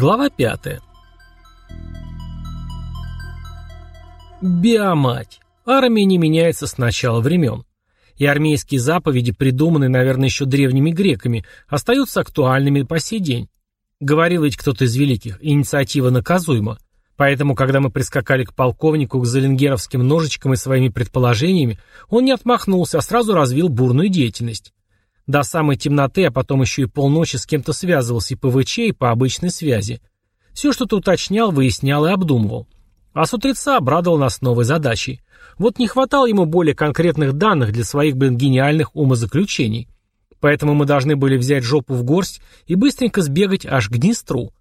Глава 5. Биомать. Армия не меняется с начала времен. И армейские заповеди, придуманные, наверное, еще древними греками, остаются актуальными по сей день. Говорил ведь кто-то из великих, инициатива наказуема. Поэтому, когда мы прискакали к полковнику, к зеленгеровским ножичкам и своими предположениями, он не отмахнулся, а сразу развил бурную деятельность. До самой темноты, а потом еще и полночи с кем-то связывался и по ВЧ, и по обычной связи. Все что-то уточнял, выяснял и обдумывал. А с утреца обрадовал нас новой задачей. Вот не хватало ему более конкретных данных для своих, блин, гениальных умозаключений. Поэтому мы должны были взять жопу в горсть и быстренько сбегать аж к Днестру.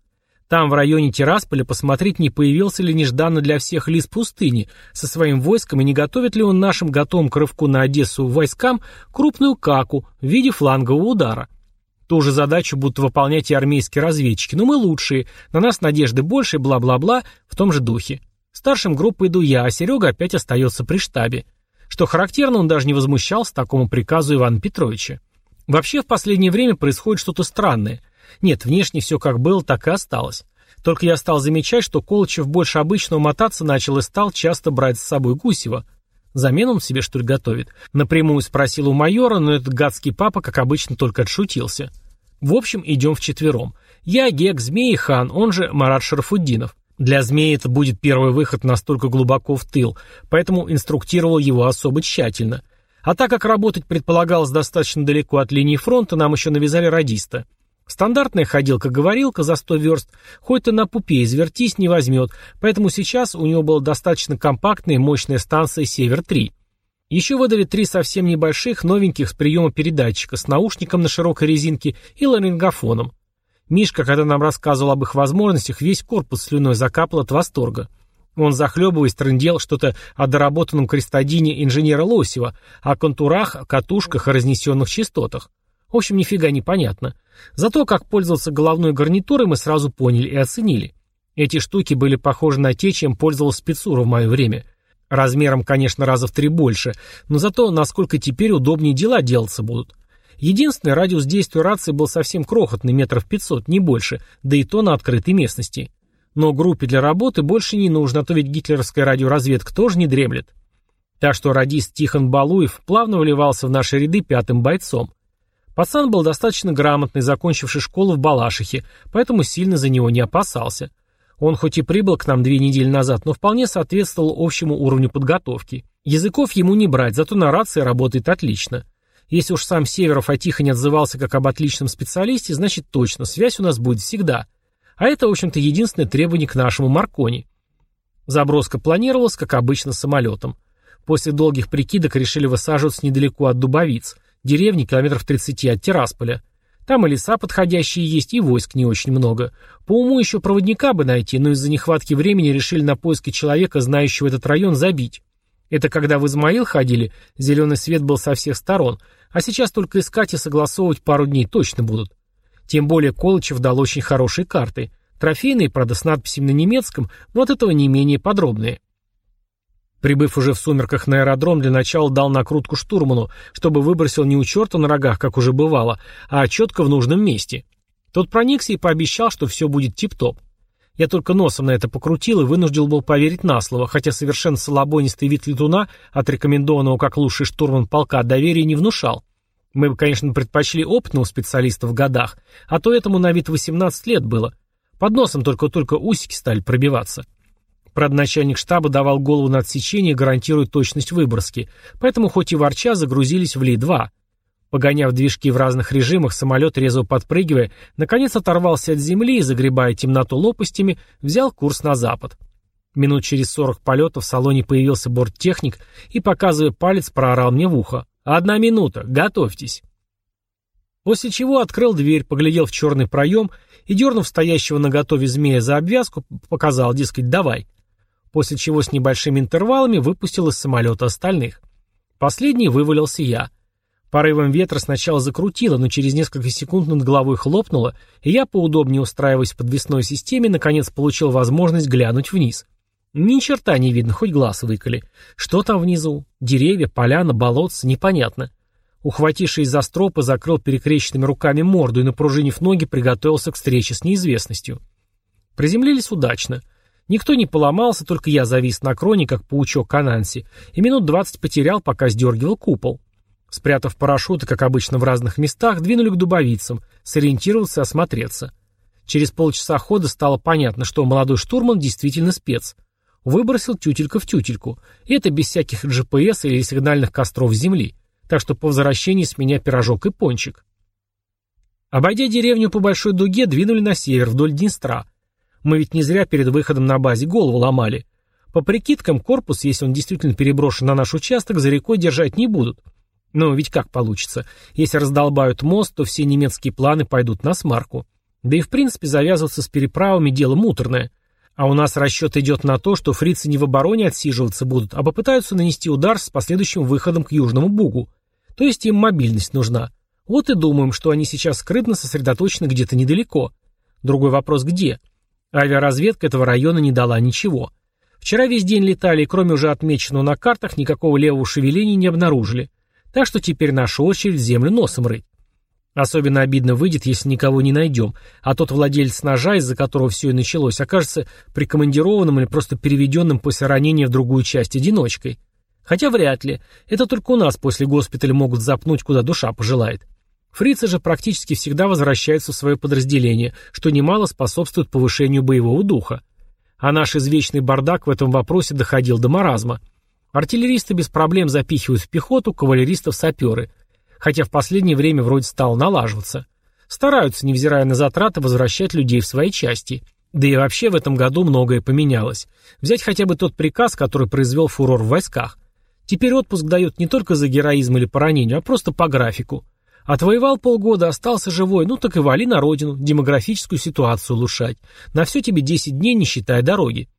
Там, в районе Тирасполя, посмотреть, не появился ли нежданно для всех лис пустыни со своим войском и не готовит ли он нашим готовым к рывку на Одессу войскам крупную каку в виде флангового удара. Ту же задачу будут выполнять и армейские разведчики, но мы лучшие, на нас надежды больше, бла-бла-бла, в том же духе. Старшим группы иду я, а Серега опять остается при штабе. Что характерно, он даже не возмущался такому приказу Ивана Петровича. Вообще, в последнее время происходит что-то странное. Нет, внешне все как было, так и осталось. Только я стал замечать, что Колычев больше обычного мотаться начал и стал часто брать с собой Гусева. Замену он себе, что ли, готовит? Напрямую спросил у майора, но этот гадский папа, как обычно, только отшутился. В общем, идем вчетвером. Я, Гек, Змей и Хан, он же Марат Шарафуддинов. Для Змея это будет первый выход настолько глубоко в тыл, поэтому инструктировал его особо тщательно. А так как работать предполагалось достаточно далеко от линии фронта, нам еще навязали радиста. Стандартная ходилка-говорилка за 100 верст, хоть ты на пупе извертись не возьмет, поэтому сейчас у него была достаточно компактная и мощная станция «Север-3». Еще выдали три совсем небольших, новеньких с приема передатчика, с наушником на широкой резинке и ларингофоном. Мишка, когда нам рассказывал об их возможностях, весь корпус слюной закапал от восторга. Он, захлебываясь, трындел что-то о доработанном крестодине инженера Лосева, о контурах, катушках и разнесенных частотах. В общем, нифига не понятно. Зато как пользоваться головной гарнитурой мы сразу поняли и оценили. Эти штуки были похожи на те, чем пользовался спецура в мое время. Размером, конечно, раза в три больше, но зато насколько теперь удобнее дела делаться будут. Единственный радиус действия рации был совсем крохотный, метров пятьсот, не больше, да и то на открытой местности. Но группе для работы больше не нужно, а то ведь гитлеровская радиоразведка тоже не дремлет. Так что радист Тихон Балуев плавно вливался в наши ряды пятым бойцом. Пацан был достаточно грамотный, закончивший школу в Балашихе, поэтому сильно за него не опасался. Он хоть и прибыл к нам две недели назад, но вполне соответствовал общему уровню подготовки. Языков ему не брать, зато на рации работает отлично. Если уж сам Северов о Тихоне отзывался как об отличном специалисте, значит точно, связь у нас будет всегда. А это, в общем-то, единственное требование к нашему Маркони. Заброска планировалась, как обычно, самолетом. После долгих прикидок решили высаживаться недалеко от Дубовиц – Деревни километров 30 от Тирасполя. Там и леса подходящие есть, и войск не очень много. По уму еще проводника бы найти, но из-за нехватки времени решили на поиски человека, знающего этот район, забить. Это когда в Измаил ходили, зеленый свет был со всех сторон, а сейчас только искать и согласовывать пару дней точно будут. Тем более Колычев дал очень хорошие карты. Трофейные, правда, с надписями на немецком, но от этого не менее подробные. Прибыв уже в сумерках на аэродром, для начала дал накрутку штурману, чтобы выбросил не у черта на рогах, как уже бывало, а четко в нужном месте. Тот проникся и пообещал, что все будет тип-топ. Я только носом на это покрутил и вынужден был поверить на слово, хотя совершенно слабонистый вид летуна, отрекомендованного как лучший штурман полка, доверия не внушал. Мы бы, конечно, предпочли опытного специалиста в годах, а то этому на вид 18 лет было. Под носом только-только усики стали пробиваться. Правда, начальник штаба давал голову на отсечение, гарантируя точность выброски, поэтому хоть и ворча загрузились в Ли-2. Погоняв движки в разных режимах, самолет, резво подпрыгивая, наконец оторвался от земли и, загребая темноту лопастями, взял курс на запад. Минут через сорок полета в салоне появился борттехник и, показывая палец, проорал мне в ухо. «Одна минута, готовьтесь». После чего открыл дверь, поглядел в черный проем и, дернув стоящего на готове змея за обвязку, показал, дескать, «давай» после чего с небольшими интервалами выпустил из самолета остальных. Последний вывалился я. Порывом ветра сначала закрутило, но через несколько секунд над головой хлопнуло, и я, поудобнее устраиваясь в подвесной системе, наконец получил возможность глянуть вниз. Ни черта не видно, хоть глаз выколи. Что там внизу? Деревья, поляна, болотца, непонятно. Ухватившись за стропы, закрыл перекрещенными руками морду и, напружинив ноги, приготовился к встрече с неизвестностью. Приземлились удачно. Никто не поломался, только я завис на кроне, как паучок Кананси, и минут двадцать потерял, пока сдергивал купол. Спрятав парашюты, как обычно, в разных местах, двинули к дубовицам, сориентироваться и осмотреться. Через полчаса хода стало понятно, что молодой штурман действительно спец. Выбросил тютелька в тютельку. И это без всяких GPS или сигнальных костров земли. Так что по возвращении с меня пирожок и пончик. Обойдя деревню по большой дуге, двинули на север, вдоль Днестра. Мы ведь не зря перед выходом на базе голову ломали. По прикидкам, корпус, если он действительно переброшен на наш участок, за рекой держать не будут. Но ведь как получится? Если раздолбают мост, то все немецкие планы пойдут на смарку. Да и в принципе завязываться с переправами дело муторное. А у нас расчет идет на то, что фрицы не в обороне отсиживаться будут, а попытаются нанести удар с последующим выходом к Южному Бугу. То есть им мобильность нужна. Вот и думаем, что они сейчас скрытно сосредоточены где-то недалеко. Другой вопрос где? Авиаразведка этого района не дала ничего. Вчера весь день летали, и кроме уже отмеченного на картах, никакого левого шевеления не обнаружили. Так что теперь наша очередь землю носом рыть. Особенно обидно выйдет, если никого не найдем, а тот владелец ножа, из-за которого все и началось, окажется прикомандированным или просто переведенным после ранения в другую часть одиночкой. Хотя вряд ли. Это только у нас после госпиталя могут запнуть, куда душа пожелает. Фрицы же практически всегда возвращаются в свое подразделение, что немало способствует повышению боевого духа. А наш извечный бардак в этом вопросе доходил до маразма. Артиллеристы без проблем запихивают в пехоту, кавалеристов саперы – хотя в последнее время вроде стало налаживаться. Стараются, невзирая на затраты, возвращать людей в свои части. Да и вообще в этом году многое поменялось. Взять хотя бы тот приказ, который произвел фурор в войсках. Теперь отпуск дают не только за героизм или по а просто по графику. Отвоевал полгода, остался живой, ну так и вали на родину, демографическую ситуацию улучшать. На все тебе 10 дней, не считая дороги.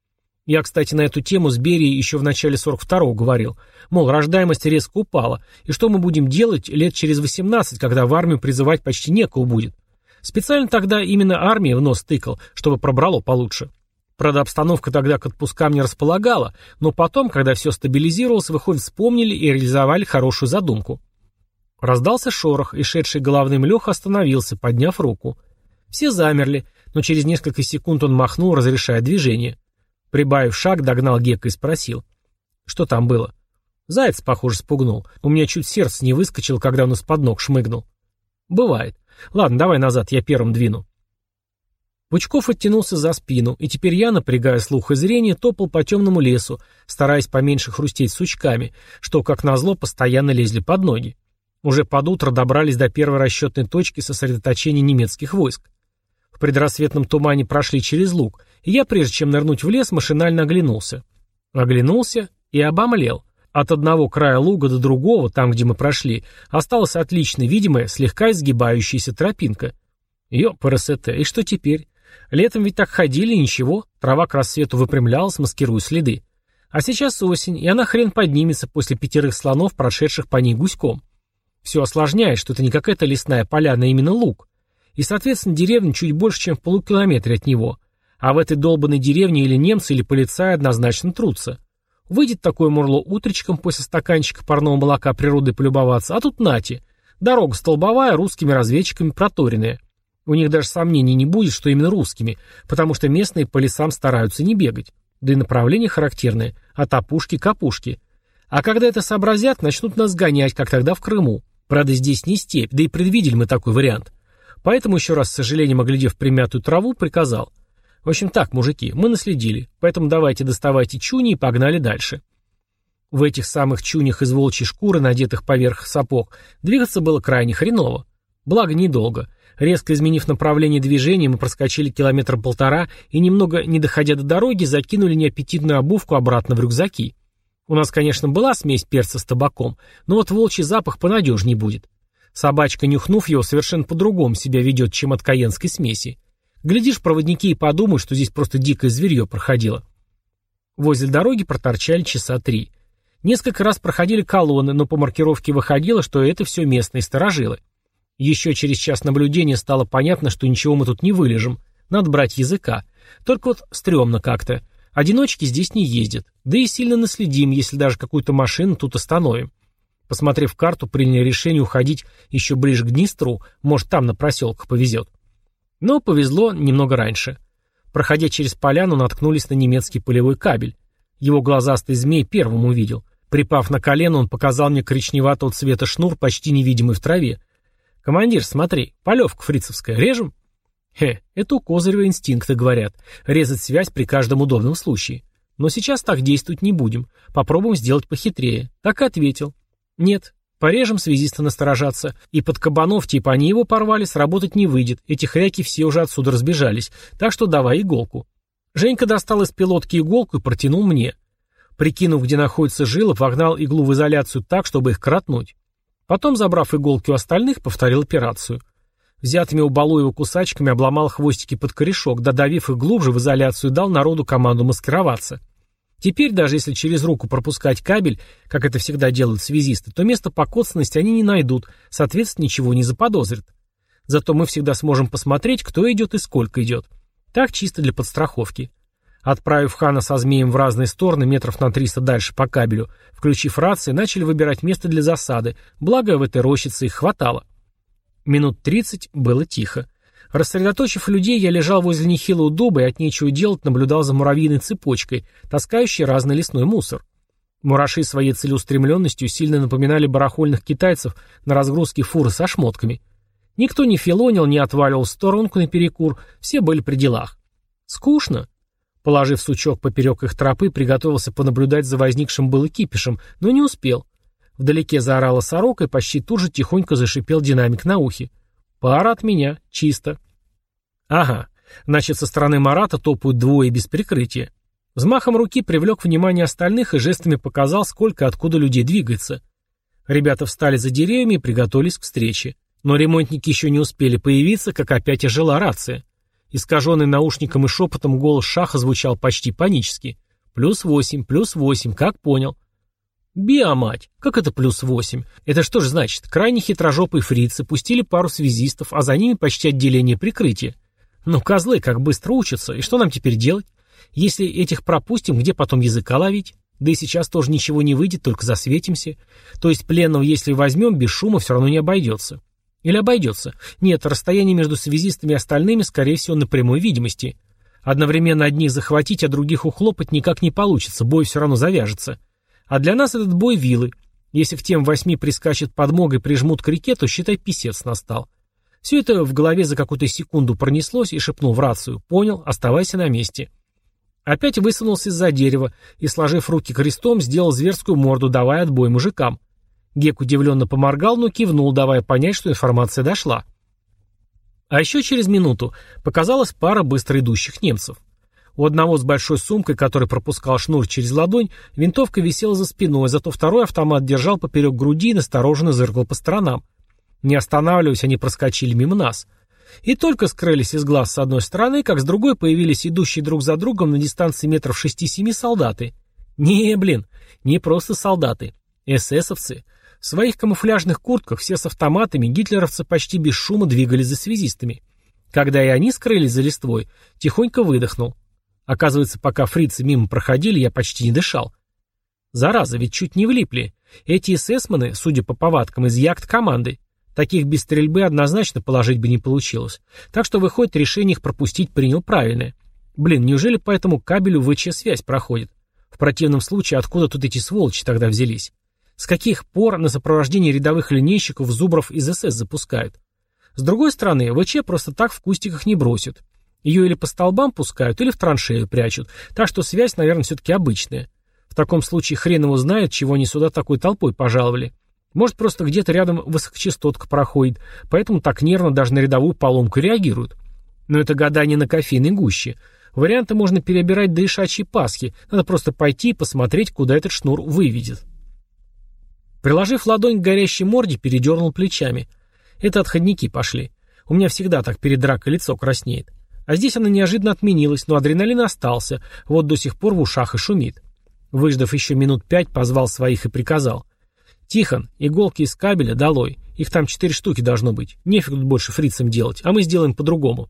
Я, кстати, на эту тему с Берией еще в начале 42-го говорил. Мол, рождаемость резко упала. И что мы будем делать лет через 18, когда в армию призывать почти некого будет? Специально тогда именно армия в нос тыкал, чтобы пробрало получше. Правда, обстановка тогда к отпускам не располагала, но потом, когда все стабилизировалось, выходит, вспомнили и реализовали хорошую задумку. Раздался шорох, и шедший головным Леха остановился, подняв руку. Все замерли, но через несколько секунд он махнул, разрешая движение. Прибавив шаг, догнал Гека и спросил. Что там было? Заяц, похоже, спугнул. У меня чуть сердце не выскочило, когда он из-под ног шмыгнул. Бывает. Ладно, давай назад, я первым двину. Пучков оттянулся за спину, и теперь я, напрягая слух и зрение, топал по темному лесу, стараясь поменьше хрустеть сучками, что, как назло, постоянно лезли под ноги. Уже под утро добрались до первой расчетной точки сосредоточения немецких войск. В предрассветном тумане прошли через луг, и я, прежде чем нырнуть в лес, машинально оглянулся. Оглянулся и обомлел. От одного края луга до другого, там, где мы прошли, осталась отлично видимая, слегка изгибающаяся тропинка. Ёпрст, и что теперь? Летом ведь так ходили, ничего, трава к рассвету выпрямлялась, маскируя следы. А сейчас осень, и она хрен поднимется после пятерых слонов, прошедших по ней гуськом. Все осложняет, что это не какая-то лесная поляна, а именно луг. И, соответственно, деревня чуть больше, чем в полукилометре от него. А в этой долбанной деревне или немцы, или полицаи однозначно трутся. Выйдет такое мурло утречком после стаканчика парного молока природы полюбоваться, а тут нати. Дорога столбовая, русскими разведчиками проторенная. У них даже сомнений не будет, что именно русскими, потому что местные по лесам стараются не бегать. Да и направление характерное, от опушки к опушке. А когда это сообразят, начнут нас гонять, как тогда в Крыму. Правда, здесь не степь, да и предвидели мы такой вариант. Поэтому еще раз, с сожалением оглядев примятую траву, приказал. В общем так, мужики, мы наследили, поэтому давайте доставайте чуни и погнали дальше. В этих самых чунях из волчьей шкуры, надетых поверх сапог, двигаться было крайне хреново. Благо, недолго. Резко изменив направление движения, мы проскочили километр полтора и, немного не доходя до дороги, закинули неаппетитную обувку обратно в рюкзаки. У нас, конечно, была смесь перца с табаком, но вот волчий запах понадежнее будет. Собачка, нюхнув его, совершенно по-другому себя ведет, чем от каенской смеси. Глядишь, проводники и подумают, что здесь просто дикое зверье проходило. Возле дороги проторчали часа три. Несколько раз проходили колонны, но по маркировке выходило, что это все местные сторожилы. Еще через час наблюдения стало понятно, что ничего мы тут не вылежим. Надо брать языка. Только вот стрёмно как-то. Одиночки здесь не ездят. Да и сильно наследим, если даже какую-то машину тут остановим. Посмотрев карту, приняли решение уходить еще ближе к Днестру, может там на проселках повезет. Но повезло немного раньше. Проходя через поляну, наткнулись на немецкий полевой кабель. Его глазастый змей первым увидел. Припав на колено, он показал мне коричневатого цвета шнур, почти невидимый в траве. «Командир, смотри, полевка фрицевская, режем?» Хе, это у Козырева инстинкты говорят. Резать связь при каждом удобном случае. Но сейчас так действовать не будем. Попробуем сделать похитрее. Так и ответил. Нет, порежем связиста насторожаться. И под кабанов типа они его порвали, сработать не выйдет. Эти хряки все уже отсюда разбежались. Так что давай иголку. Женька достал из пилотки иголку и протянул мне. Прикинув, где находится жила, вогнал иглу в изоляцию так, чтобы их кратнуть. Потом, забрав иголки у остальных, повторил операцию. Взятыми у Балуева кусачками обломал хвостики под корешок, додавив их глубже в изоляцию, дал народу команду маскироваться. Теперь, даже если через руку пропускать кабель, как это всегда делают связисты, то место покоцанности они не найдут, соответственно, ничего не заподозрят. Зато мы всегда сможем посмотреть, кто идет и сколько идет. Так чисто для подстраховки. Отправив Хана со змеем в разные стороны, метров на 300 дальше по кабелю, включив рации, начали выбирать место для засады, благо в этой рощице их хватало. Минут тридцать было тихо. Рассредоточив людей, я лежал возле нехилого дуба и от нечего делать наблюдал за муравьиной цепочкой, таскающей разный лесной мусор. Мураши своей целеустремленностью сильно напоминали барахольных китайцев на разгрузке фуры со шмотками. Никто не филонил, не отваливал в сторонку наперекур, все были при делах. Скучно. Положив сучок поперек их тропы, приготовился понаблюдать за возникшим был кипишем, но не успел. Вдалеке заорала сорока, и почти тут же тихонько зашипел динамик на ухе. «Пара от меня. Чисто». «Ага. Значит, со стороны Марата топают двое без прикрытия». Взмахом руки привлек внимание остальных и жестами показал, сколько откуда людей двигается. Ребята встали за деревьями и приготовились к встрече. Но ремонтники еще не успели появиться, как опять ожила рация. Искаженный наушником и шепотом голос Шаха звучал почти панически. «Плюс восемь, плюс восемь, как понял?» Биомать. Как это плюс восемь? Это что же значит? Крайне хитрожопые фрицы пустили пару связистов, а за ними почти отделение прикрытия. Ну, козлы как быстро учатся, и что нам теперь делать? Если этих пропустим, где потом языка ловить? Да и сейчас тоже ничего не выйдет, только засветимся. То есть пленного, если возьмем, без шума все равно не обойдется. Или обойдется? Нет, расстояние между связистами и остальными, скорее всего, на прямой видимости. Одновременно одних захватить, а других ухлопать никак не получится, бой все равно завяжется. А для нас этот бой вилы. Если к тем восьми прискачет подмога и прижмут к реке, то считай писец настал. Все это в голове за какую-то секунду пронеслось и шепнул в рацию. Понял, оставайся на месте. Опять высунулся из-за дерева и, сложив руки крестом, сделал зверскую морду, давая отбой мужикам. Гек удивленно поморгал, но кивнул, давая понять, что информация дошла. А еще через минуту показалась пара быстро идущих немцев. У одного с большой сумкой, который пропускал шнур через ладонь, винтовка висела за спиной, зато второй автомат держал поперек груди и настороженно зыркал по сторонам. Не останавливаясь, они проскочили мимо нас. И только скрылись из глаз с одной стороны, как с другой появились идущие друг за другом на дистанции метров шести-семи солдаты. Не, блин, не просто солдаты. эсэсовцы. В своих камуфляжных куртках, все с автоматами, гитлеровцы почти без шума двигались за связистами. Когда и они скрылись за листвой, тихонько выдохнул. Оказывается, пока фрицы мимо проходили, я почти не дышал. Зараза, ведь чуть не влипли. Эти эсэсманы, судя по повадкам, из яхт-команды. Таких без стрельбы однозначно положить бы не получилось. Так что, выходит, решение их пропустить принял правильное. Блин, неужели по этому кабелю ВЧ-связь проходит? В противном случае, откуда тут эти сволочи тогда взялись? С каких пор на сопровождение рядовых линейщиков зубров из СС запускают? С другой стороны, ВЧ просто так в кустиках не бросят. Ее или по столбам пускают, или в траншею прячут, так что связь, наверное, все-таки обычная. В таком случае хрен его знает, чего они сюда такой толпой пожаловали. Может, просто где-то рядом высокочастотка проходит, поэтому так нервно даже на рядовую поломку реагируют. Но это гадание на кофейной гуще. Варианты можно перебирать до ишачьей Пасхи, надо просто пойти и посмотреть, куда этот шнур выведет. Приложив ладонь к горящей морде, передернул плечами. Это отходники пошли. У меня всегда так перед дракой лицо краснеет. А здесь она неожиданно отменилась, но адреналин остался, вот до сих пор в ушах и шумит. Выждав еще минут пять, позвал своих и приказал. «Тихон, иголки из кабеля долой. Их там четыре штуки должно быть. Нефиг тут больше фрицам делать, а мы сделаем по-другому».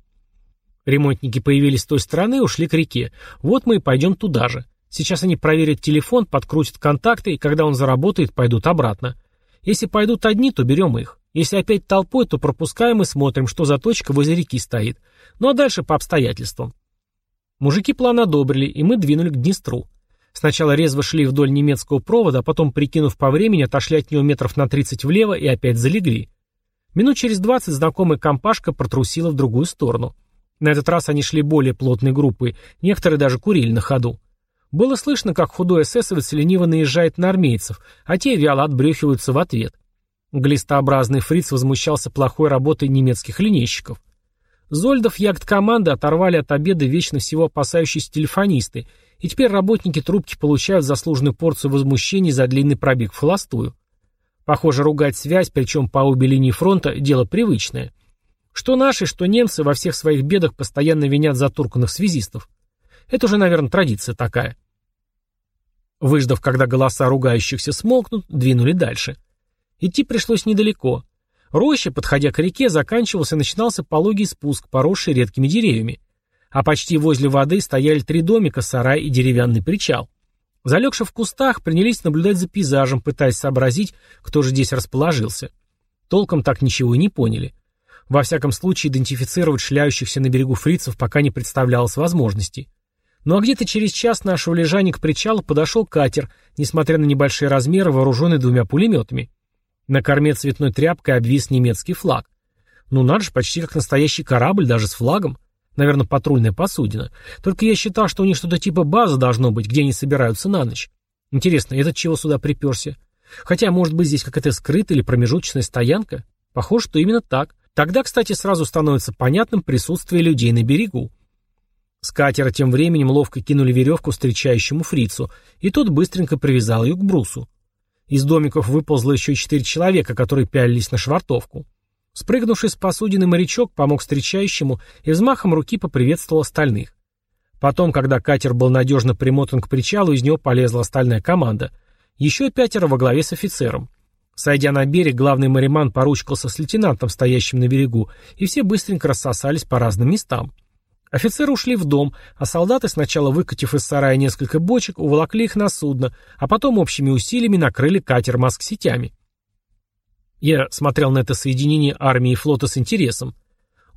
Ремонтники появились с той стороны и ушли к реке. Вот мы и пойдем туда же. Сейчас они проверят телефон, подкрутят контакты, и когда он заработает, пойдут обратно. Если пойдут одни, то берем их. Если опять толпой, то пропускаем и смотрим, что за точка возле реки стоит. Ну а дальше по обстоятельствам. Мужики план одобрили, и мы двинули к Днестру. Сначала резво шли вдоль немецкого провода, а потом, прикинув по времени, отошли от него метров на 30 влево и опять залегли. Минут через 20 знакомая компашка протрусила в другую сторону. На этот раз они шли более плотной группой, некоторые даже курили на ходу. Было слышно, как худой эсэсовец лениво наезжает на армейцев, а те вяло отбрехиваются в ответ. Глистообразный фриц возмущался плохой работой немецких линейщиков. Зольдов ягд команды оторвали от обеда вечно всего опасающиеся телефонисты, и теперь работники трубки получают заслуженную порцию возмущений за длинный пробег в холостую. Похоже, ругать связь, причем по обе линии фронта, дело привычное. Что наши, что немцы во всех своих бедах постоянно винят затурканных связистов. Это уже, наверное, традиция такая. Выждав, когда голоса ругающихся смолкнут, двинули дальше. Идти пришлось недалеко. Роща, подходя к реке, заканчивался и начинался пологий спуск, поросший редкими деревьями. А почти возле воды стояли три домика, сарай и деревянный причал. Залегши в кустах, принялись наблюдать за пейзажем, пытаясь сообразить, кто же здесь расположился. Толком так ничего и не поняли. Во всяком случае, идентифицировать шляющихся на берегу фрицев пока не представлялось возможности. Ну а где-то через час нашего лежания к причалу подошел катер, несмотря на небольшие размеры, вооруженный двумя пулеметами. На корме цветной тряпкой обвис немецкий флаг. Ну надо же, почти как настоящий корабль, даже с флагом. Наверное, патрульная посудина. Только я считал, что у них что-то типа базы должно быть, где они собираются на ночь. Интересно, этот чего сюда приперся? Хотя, может быть, здесь какая-то скрытая или промежуточная стоянка? Похоже, что именно так. Тогда, кстати, сразу становится понятным присутствие людей на берегу. С катера тем временем ловко кинули веревку встречающему фрицу, и тот быстренько привязал ее к брусу. Из домиков выползло еще четыре человека, которые пялились на швартовку. Спрыгнувший с посудины морячок помог встречающему и взмахом руки поприветствовал остальных. Потом, когда катер был надежно примотан к причалу, из него полезла остальная команда. Еще пятеро во главе с офицером. Сойдя на берег, главный мариман поручкался с лейтенантом, стоящим на берегу, и все быстренько рассосались по разным местам. Офицеры ушли в дом, а солдаты, сначала выкатив из сарая несколько бочек, уволокли их на судно, а потом общими усилиями накрыли катер маск-сетями. Я смотрел на это соединение армии и флота с интересом.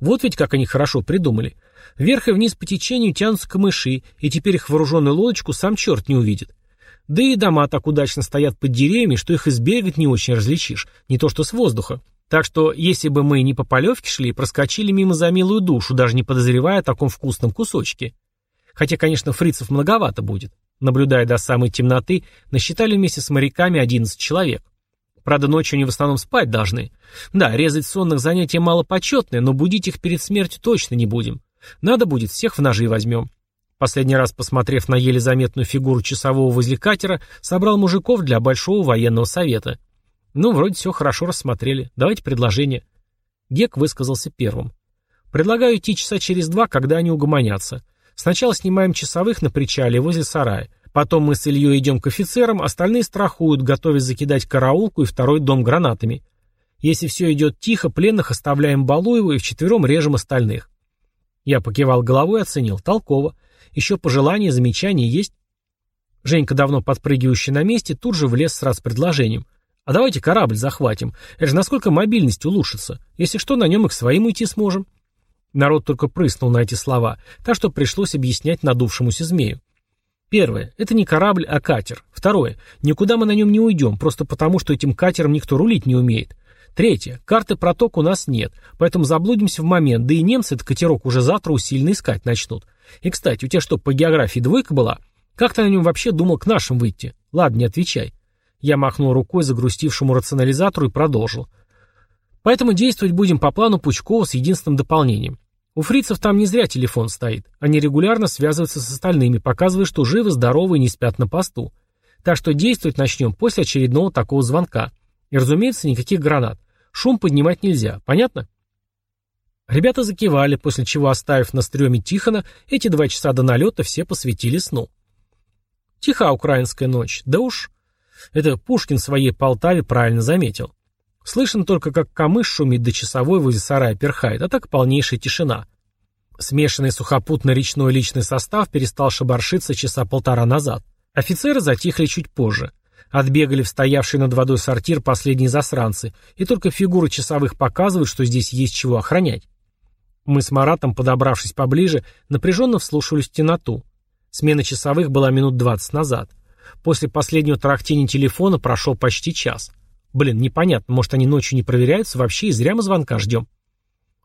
Вот ведь как они хорошо придумали. Вверх и вниз по течению тянутся камыши, и теперь их вооруженную лодочку сам черт не увидит. Да и дома так удачно стоят под деревьями, что их из берега не очень различишь, не то что с воздуха. Так что, если бы мы не по полевке шли, проскочили мимо за милую душу, даже не подозревая о таком вкусном кусочке. Хотя, конечно, фрицев многовато будет. Наблюдая до самой темноты, насчитали вместе с моряками 11 человек. Правда, ночью они в основном спать должны. Да, резать сонных занятия малопочетное, но будить их перед смертью точно не будем. Надо будет, всех в ножи возьмем. Последний раз, посмотрев на еле заметную фигуру часового возле катера, собрал мужиков для большого военного совета. Ну, вроде все хорошо рассмотрели. Давайте предложение. Гек высказался первым. Предлагаю идти часа через два, когда они угомонятся. Сначала снимаем часовых на причале возле сарая. Потом мы с Ильей идем к офицерам, остальные страхуют, готовясь закидать караулку и второй дом гранатами. Если все идет тихо, пленных оставляем Балуеву и вчетвером режем остальных. Я покивал головой и оценил. Толково. Еще пожелания, замечания есть? Женька, давно подпрыгивающий на месте, тут же влез с раз предложением. А давайте корабль захватим. Это же насколько мобильность улучшится. Если что, на нем и к своим уйти сможем. Народ только прыснул на эти слова, так что пришлось объяснять надувшемуся змею. Первое. Это не корабль, а катер. Второе. Никуда мы на нем не уйдем, просто потому, что этим катером никто рулить не умеет. Третье. Карты проток у нас нет, поэтому заблудимся в момент, да и немцы этот катерок уже завтра усиленно искать начнут. И, кстати, у тебя что, по географии двойка была? Как ты на нем вообще думал к нашим выйти? Ладно, не отвечай. Я махнул рукой загрустившему рационализатору и продолжил. Поэтому действовать будем по плану Пучкова с единственным дополнением. У фрицев там не зря телефон стоит. Они регулярно связываются с остальными, показывая, что живы, здоровы и не спят на посту. Так что действовать начнем после очередного такого звонка. И, разумеется, никаких гранат. Шум поднимать нельзя. Понятно? Ребята закивали, после чего, оставив на стреме Тихона, эти два часа до налета все посвятили сну. Тиха украинская ночь. Да уж... Это Пушкин в своей Полтаве правильно заметил. Слышно только, как камыш шумит до часовой возле сарая перхает, а так полнейшая тишина. Смешанный сухопутно-речной личный состав перестал шабаршиться часа полтора назад. Офицеры затихли чуть позже. Отбегали в стоявший над водой сортир последние засранцы, и только фигуры часовых показывают, что здесь есть чего охранять. Мы с Маратом, подобравшись поближе, напряженно вслушивались в темноту. Смена часовых была минут двадцать назад. После последнего тарахтения телефона прошел почти час. Блин, непонятно, может они ночью не проверяются вообще и зря мы звонка ждем.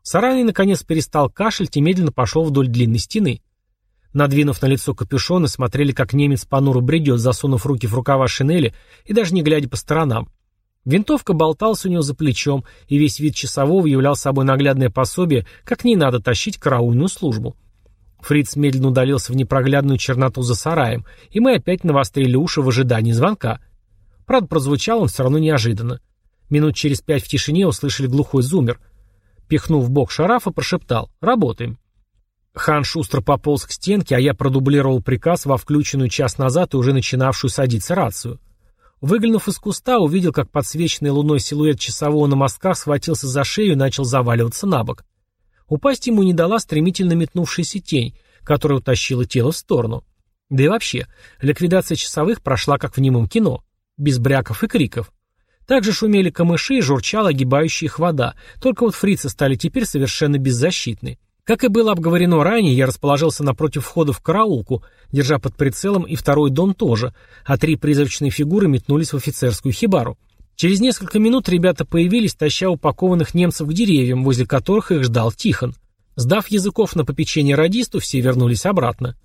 Сарайный наконец перестал кашлять и медленно пошел вдоль длинной стены. Надвинув на лицо капюшон и смотрели, как немец понуро бредет, засунув руки в рукава шинели и даже не глядя по сторонам. Винтовка болталась у него за плечом, и весь вид часового являл собой наглядное пособие, как не надо тащить караульную службу. Фриц медленно удалился в непроглядную черноту за сараем, и мы опять навострили уши в ожидании звонка. Правда, прозвучал он все равно неожиданно. Минут через пять в тишине услышали глухой зумер. Пихнув бок шарафа, прошептал «Работаем». Хан шустро пополз к стенке, а я продублировал приказ во включенную час назад и уже начинавшую садиться рацию. Выглянув из куста, увидел, как подсвеченный луной силуэт часового на мостках схватился за шею и начал заваливаться на бок. Упасть ему не дала стремительно метнувшаяся тень, которая утащила тело в сторону. Да и вообще, ликвидация часовых прошла как в немом кино, без бряков и криков. Также шумели камыши и журчала огибающая их вода, только вот фрицы стали теперь совершенно беззащитны. Как и было обговорено ранее, я расположился напротив входа в караулку, держа под прицелом и второй дом тоже, а три призрачные фигуры метнулись в офицерскую хибару. Через несколько минут ребята появились, таща упакованных немцев к деревьям, возле которых их ждал Тихон. Сдав языков на попечение радисту, все вернулись обратно.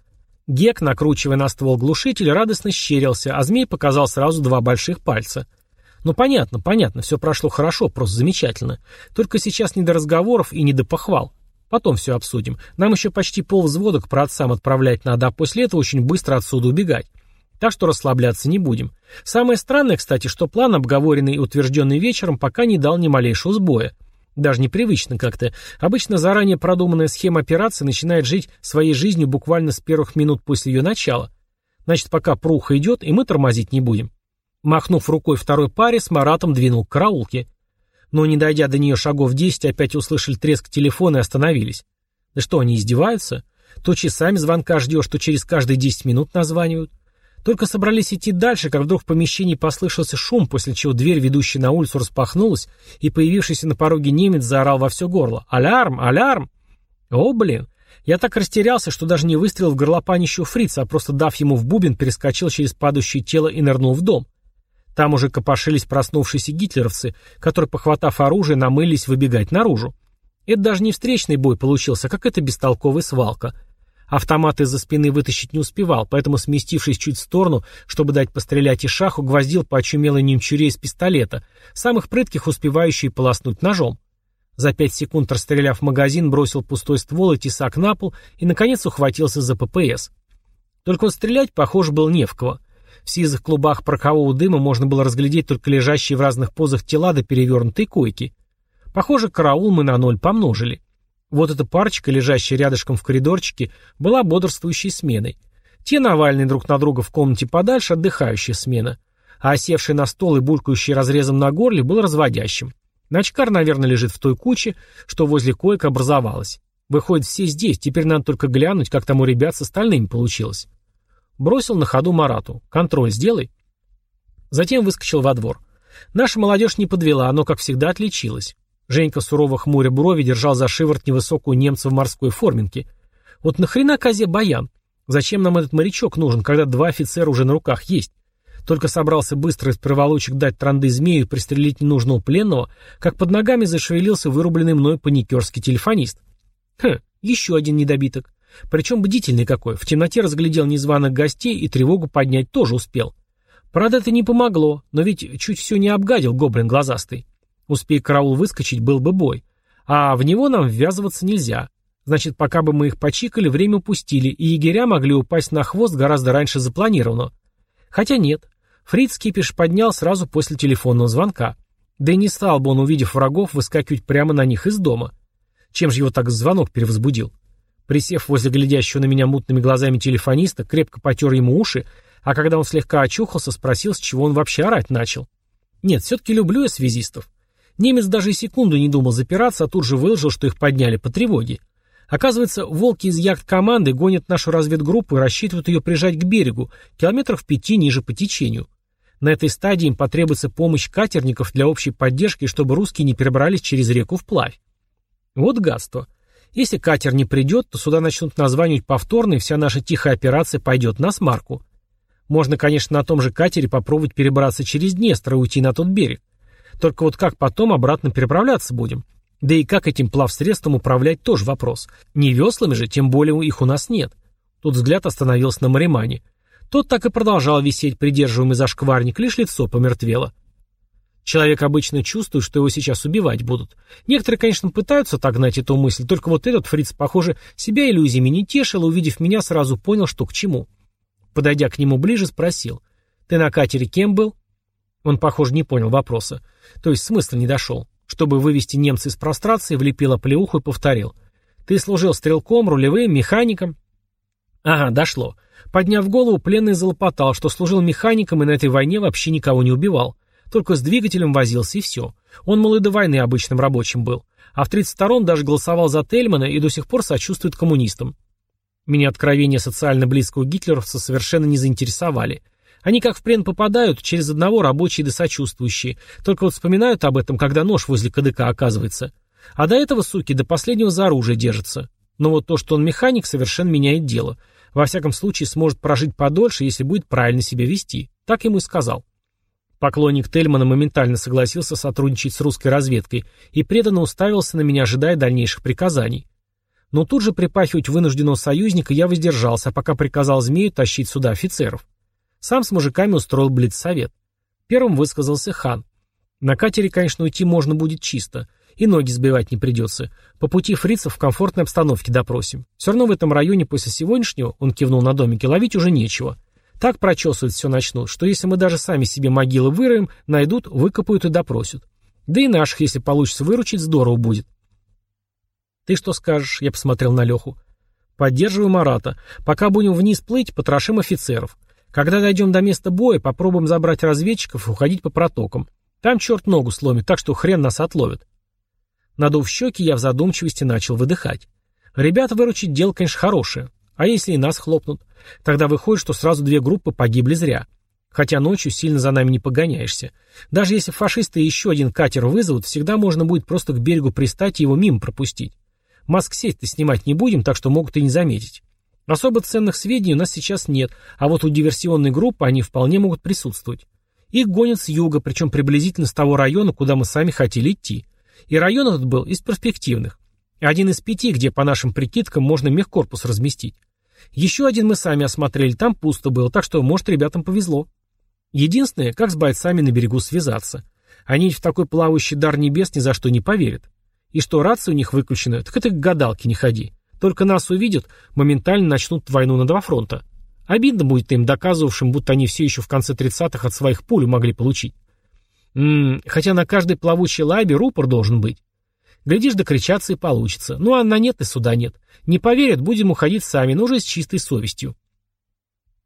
Гек, накручивая на ствол глушитель, радостно щерился, а змей показал сразу два больших пальца. Ну понятно, понятно, все прошло хорошо, просто замечательно. Только сейчас не до разговоров и не до похвал. Потом все обсудим. Нам еще почти пол взвода к праотцам отправлять надо, а после этого очень быстро отсюда убегать. Так что расслабляться не будем. Самое странное, кстати, что план, обговоренный и утвержденный вечером, пока не дал ни малейшего сбоя. Даже непривычно как-то. Обычно заранее продуманная схема операции начинает жить своей жизнью буквально с первых минут после ее начала. Значит, пока пруха идет, и мы тормозить не будем. Махнув рукой второй паре, с Маратом двинул к караулке. Но, не дойдя до нее шагов десять, опять услышали треск телефона и остановились. Да что, они издеваются? То часами звонка ждешь, то через каждые десять минут названивают. Только собрались идти дальше, как вдруг в помещении послышался шум, после чего дверь, ведущая на улицу, распахнулась, и появившийся на пороге немец заорал во все горло. «Алярм! Алярм!» О, блин! Я так растерялся, что даже не выстрелил в горлопанищу фрица, а просто дав ему в бубен, перескочил через падающее тело и нырнул в дом. Там уже копошились проснувшиеся гитлеровцы, которые, похватав оружие, намылись выбегать наружу. Это даже не встречный бой получился, как это бестолковая свалка — Автомат из-за спины вытащить не успевал, поэтому, сместившись чуть в сторону, чтобы дать пострелять и шаху, гвоздил по очумелой немчуре из пистолета, самых прытких успевающий полоснуть ножом. За пять секунд расстреляв магазин, бросил пустой ствол и тесак на пол и, наконец, ухватился за ППС. Только вот стрелять, похоже, был не в кого. В сизых клубах порохового дыма можно было разглядеть только лежащие в разных позах тела до перевернутой койки. Похоже, караул мы на ноль помножили. Вот эта парочка, лежащая рядышком в коридорчике, была бодрствующей сменой. Те навальные друг на друга в комнате подальше, отдыхающая смена. А осевший на стол и булькающий разрезом на горле был разводящим. Начкар, наверное, лежит в той куче, что возле коек образовалась. Выходит, все здесь, теперь надо только глянуть, как там у ребят с остальными получилось. Бросил на ходу Марату. «Контроль сделай». Затем выскочил во двор. Наша молодежь не подвела, но, как всегда, отличилась. Женька сурово хмуря брови держал за шиворот невысокую немца в морской форменке. Вот нахрена козе баян? Зачем нам этот морячок нужен, когда два офицера уже на руках есть? Только собрался быстро из проволочек дать транды змею и пристрелить ненужного пленного, как под ногами зашевелился вырубленный мной паникерский телефонист. Хм, еще один недобиток. Причем бдительный какой, в темноте разглядел незваных гостей и тревогу поднять тоже успел. Правда, это не помогло, но ведь чуть все не обгадил гоблин глазастый. Успей караул выскочить, был бы бой. А в него нам ввязываться нельзя. Значит, пока бы мы их почикали, время упустили, и егеря могли упасть на хвост гораздо раньше запланированного. Хотя нет. Фриц кипиш поднял сразу после телефонного звонка. Да и не стал бы он, увидев врагов, выскакивать прямо на них из дома. Чем же его так звонок перевозбудил? Присев возле глядящего на меня мутными глазами телефониста, крепко потер ему уши, а когда он слегка очухался, спросил, с чего он вообще орать начал. Нет, все-таки люблю я связистов. Немец даже и секунду не думал запираться, а тут же выложил, что их подняли по тревоге. Оказывается, волки из яхт-команды гонят нашу разведгруппу и рассчитывают ее прижать к берегу, километров пяти ниже по течению. На этой стадии им потребуется помощь катерников для общей поддержки, чтобы русские не перебрались через реку вплавь. Вот гадство. Если катер не придет, то сюда начнут названивать повторно, и вся наша тихая операция пойдет на смарку. Можно, конечно, на том же катере попробовать перебраться через Днестр и уйти на тот берег. Только вот как потом обратно переправляться будем? Да и как этим плавсредством управлять тоже вопрос. Не веслами же, тем более их у нас нет. Тут взгляд остановился на Маримане. Тот так и продолжал висеть, придерживаемый за шкварник, лишь лицо помертвело. Человек обычно чувствует, что его сейчас убивать будут. Некоторые, конечно, пытаются отогнать эту мысль, только вот этот фриц, похоже, себя иллюзиями не тешил, увидев меня, сразу понял, что к чему. Подойдя к нему ближе, спросил. «Ты на катере кем был?» Он, похоже, не понял вопроса. То есть смысл не дошел. Чтобы вывести немца из прострации, влепил оплеуху и повторил. «Ты служил стрелком, рулевым, механиком?» Ага, дошло. Подняв голову, пленный залопотал, что служил механиком и на этой войне вообще никого не убивал. Только с двигателем возился и все. Он, мол, и до войны обычным рабочим был. А в 32-м даже голосовал за Тельмана и до сих пор сочувствует коммунистам. Меня откровения социально близкого гитлеровца совершенно не заинтересовали. Они как в плен попадают, через одного рабочие да сочувствующие. Только вот вспоминают об этом, когда нож возле КДК оказывается. А до этого, суки, до последнего за оружие держатся. Но вот то, что он механик, совершенно меняет дело. Во всяком случае, сможет прожить подольше, если будет правильно себя вести. Так ему и сказал. Поклонник Тельмана моментально согласился сотрудничать с русской разведкой и преданно уставился на меня, ожидая дальнейших приказаний. Но тут же припахивать вынужденного союзника я воздержался, пока приказал Змею тащить сюда офицеров. Сам с мужиками устроил блиц-совет. Первым высказался хан. На катере, конечно, уйти можно будет чисто. И ноги сбивать не придется. По пути фрицев в комфортной обстановке допросим. Все равно в этом районе после сегодняшнего, он кивнул на домике, ловить уже нечего. Так прочесывать все начнут, что если мы даже сами себе могилы выроем, найдут, выкопают и допросят. Да и наших, если получится выручить, здорово будет. Ты что скажешь? Я посмотрел на Леху. Поддерживаю Марата. Пока будем вниз плыть, потрошим офицеров. Когда дойдем до места боя, попробуем забрать разведчиков и уходить по протокам. Там черт ногу сломит, так что хрен нас отловит. Надув щеки, я в задумчивости начал выдыхать. Ребята выручить дело, конечно, хорошее. А если и нас хлопнут? Тогда выходит, что сразу две группы погибли зря. Хотя ночью сильно за нами не погоняешься. Даже если фашисты еще один катер вызовут, всегда можно будет просто к берегу пристать и его мимо пропустить. Маск-сеть-то снимать не будем, так что могут и не заметить. Особо ценных сведений у нас сейчас нет, а вот у диверсионной группы они вполне могут присутствовать. Их гонят с юга, причем приблизительно с того района, куда мы сами хотели идти. И район этот был из перспективных. Один из пяти, где, по нашим прикидкам, можно мехкорпус разместить. Еще один мы сами осмотрели, там пусто было, так что, может, ребятам повезло. Единственное, как с бойцами на берегу связаться. Они в такой плавающий дар небес ни за что не поверят. И что рация у них выключена, так это к гадалке не ходи. Только нас увидят, моментально начнут войну на два фронта. Обидно будет им, доказывавшим, будто они все еще в конце 30-х от своих пуль могли получить. М -м, хотя на каждой плавучей лабе рупор должен быть. Глядишь, докричаться и получится. Ну а на нет и суда нет. Не поверят, будем уходить сами, но уже с чистой совестью.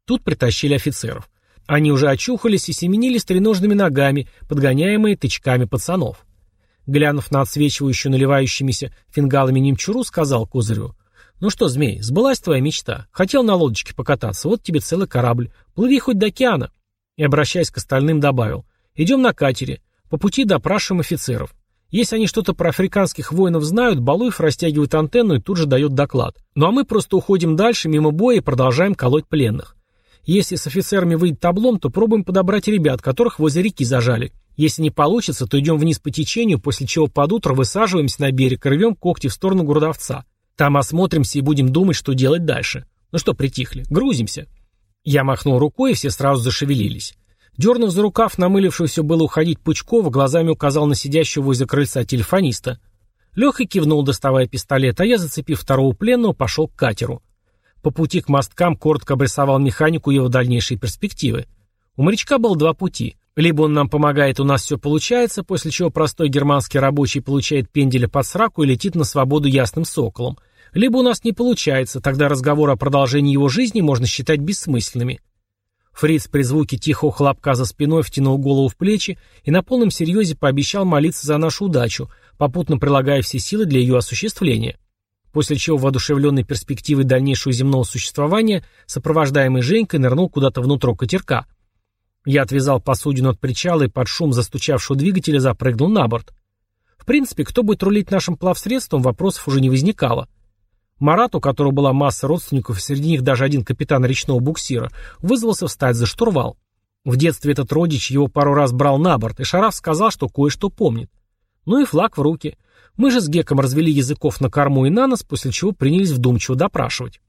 Тут притащили офицеров. Они уже очухались и семенили стреножными ногами, подгоняемые тычками пацанов. Глянув на отсвечивающую наливающимися фингалами немчуру, сказал Козырю. «Ну что, змей, сбылась твоя мечта? Хотел на лодочке покататься, вот тебе целый корабль. Плыви хоть до океана». И, обращаясь к остальным, добавил. «Идем на катере. По пути допрашиваем офицеров. Если они что-то про африканских воинов знают, Балуев растягивает антенну и тут же дает доклад. Ну а мы просто уходим дальше, мимо боя и продолжаем колоть пленных. Если с офицерами выйдет таблом, то пробуем подобрать ребят, которых возле реки зажали. Если не получится, то идем вниз по течению, после чего под утро высаживаемся на берег и рвем когти в сторону Грудовца. Там осмотримся и будем думать, что делать дальше. Ну что, притихли, грузимся. Я махнул рукой, и все сразу зашевелились. Дернув за рукав, намылившегося было уходить Пучкова, глазами указал на сидящего возле крыльца телефониста. Леха кивнул, доставая пистолет, а я, зацепив второго пленного, пошел к катеру. По пути к мосткам коротко обрисовал механику его дальнейшие перспективы. У морячка было два пути. Либо он нам помогает, у нас все получается, после чего простой германский рабочий получает пенделя под сраку и летит на свободу ясным соколом. Либо у нас не получается, тогда разговор о продолжении его жизни можно считать бессмысленными. Фриц при звуке тихого хлопка за спиной втянул голову в плечи и на полном серьезе пообещал молиться за нашу удачу, попутно прилагая все силы для ее осуществления. После чего, воодушевленной перспективой дальнейшего земного существования, сопровождаемый Женькой нырнул куда-то внутрь катерка. Я отвязал посудину от причала и под шум застучавшего двигателя запрыгнул на борт. В принципе, кто будет рулить нашим плавсредством, вопросов уже не возникало. Марат, у которого была масса родственников, среди них даже один капитан речного буксира, вызвался встать за штурвал. В детстве этот родич его пару раз брал на борт, и Шараф сказал, что кое-что помнит. Ну и флаг в руки. Мы же с Геком развели языков на корму и на нос, после чего принялись вдумчиво допрашивать.